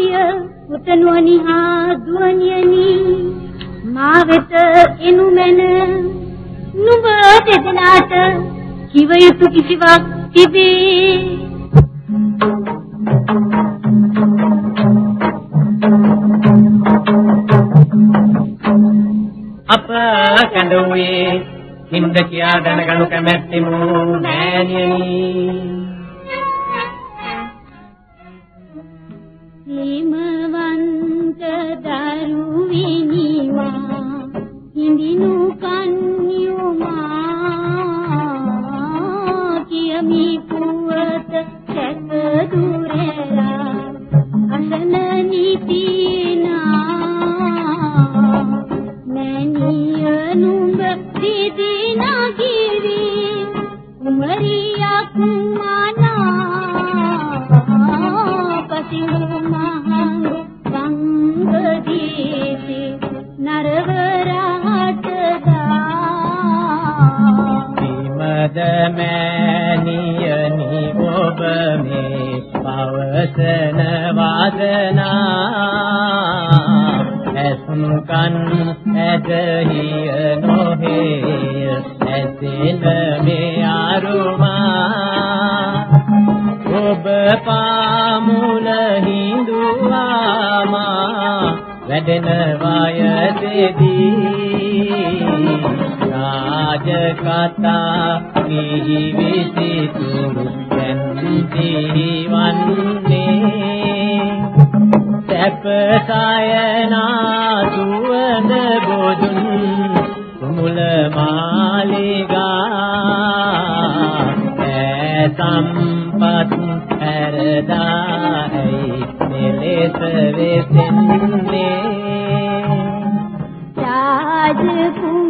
ප්‍රිය උතනුවනි හා දුවනියනි. මා වෙත එනු මැන නුඹ දෙදෙනාට කිව යුතු කිසිවක් තිබේ. අප කඳුවේ හින්ද කියා දැනගනු කැමැත්තෙමු මෑණියනි. mi puata මෑණියනි ඔබ මේ පවසන වාදනා ඇසුන් කන් ඇදහිය නොහේ ඇසෙන මේ අරුමා ඔබ පාමුල හිඳුවාමා වැඩෙන වයසේදී රාජ කතා ගිහි විසිතුරු දැන්දී වන්නේ සැප සයනා සුවඳ බොදුන් කුමුල මාලිගා. ඈ සම්පත් හැරදායි මෙලෙස වෙසෙන්නේ. රාජ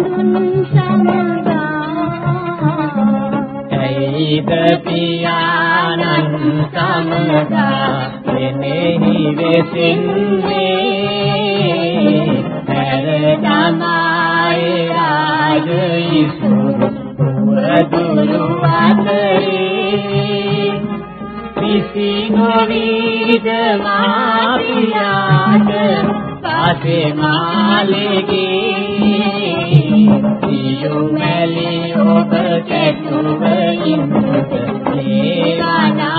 සමිඳුන් සමගා. ඇයිද පියාණන් සමගා එනෙහි වෙසින්නේ හැරදමායි රාජ ඉසුරු දුරු අතරේ කිසි නොවිද මාපියාට පාසේ මාලෙගේ සියු මැලි ඔබ කැටුව ඉන්නට ලේලානාතරේ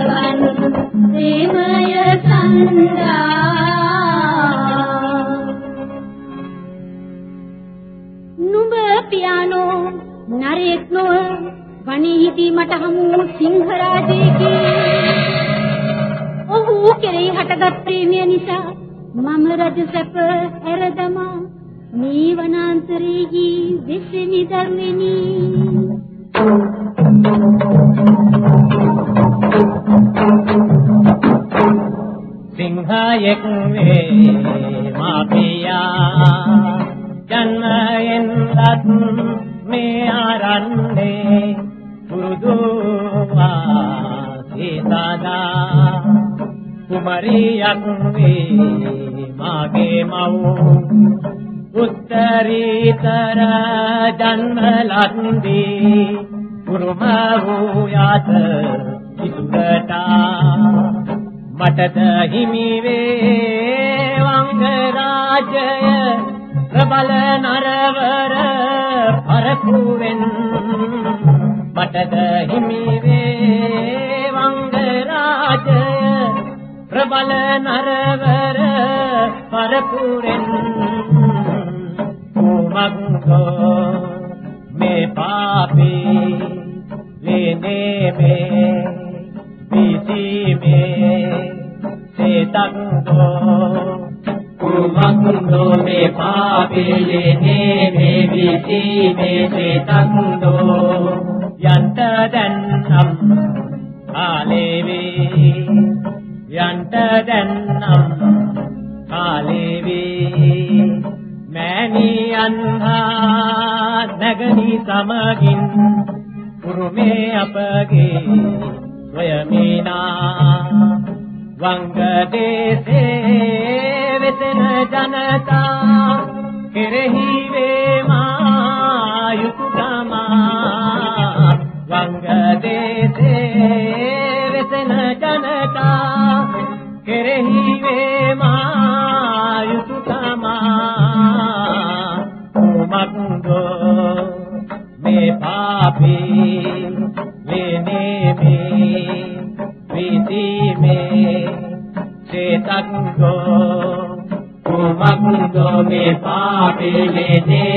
නරෙක් නොව වණීහිදී මට හමු වූ සිංහරාජයෙකි. ඔහු කෙරෙහි හටගත් ප්‍රේමය නිසා මම රජ සැප ඇරදමා. මේ වනාන්තරෙහි විසිනි දරුවෙනි සිංහයෙක් වේ මාපියා ජන්මයෙන් ලත් මේ ආරන්නේ පුරුදු වාසීසදා කුමරියක් වේ මාගේ මව් උත්තරීතර ජන්මලත්දී පුරුම වූ යාත ඉසුරටා මටද හිමි වේ වංග රාජය ප්‍රබල නරවර පරකුවෙන් මටද හිමි වේ වංග රාජය ප්‍රබල නරවර පරකුවෙන් කුමග්ගෝ මේ පාපේ ලේනේ මේ පිසිමේ සේතක්දෝ කුමකුන්දෝ මේ පාපිලේ මේ විසීමේ සේතක්දෝ යන්ත දැන්නම් කාලේවි යන්ත දැන්නම් කාලේවි මෑණියන් හා නැගනි සමගින් කුරුමේ අපගේ සොයමිනා වංගදේශේ වෙතන ජනතා කෙරෙහි වේමා යුතුයම වංගදේශේ වෙතන ජනතා කෙරෙහි වේමා මේ